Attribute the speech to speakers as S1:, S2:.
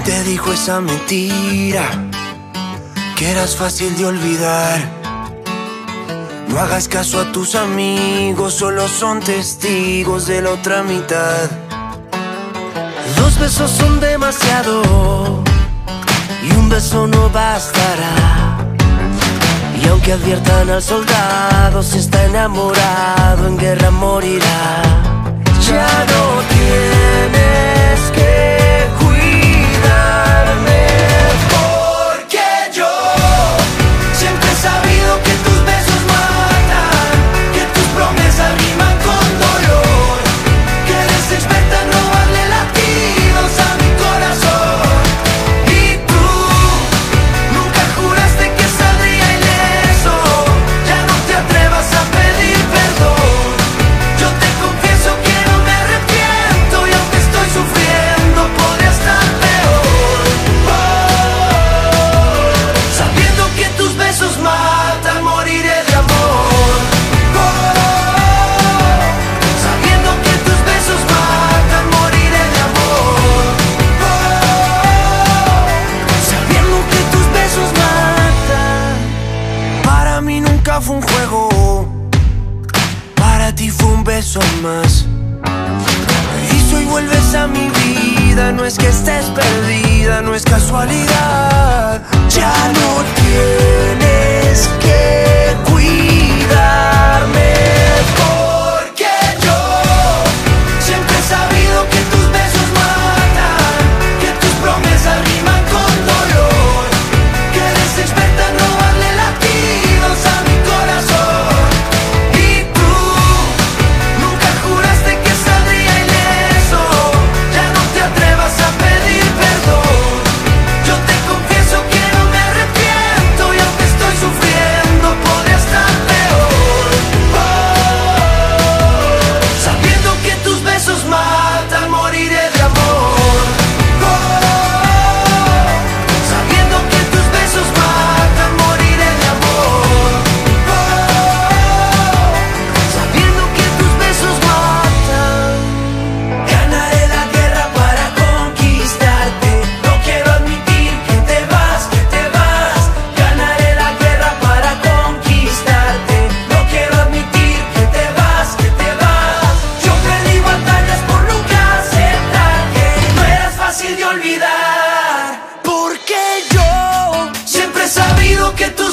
S1: te dijo esa mentira? Que eras fácil de olvidar. No hagas caso a tus amigos, solo son testigos de la otra mitad. Dos besos son demasiado y un beso no bastará. Y aunque adviertan al soldado, si está enamorado, en guerra morirá. Para ti fue un beso más. Y hoy vuelves a mi vida, no es que estés perdida, no es casualidad. Ya no tienes. que tú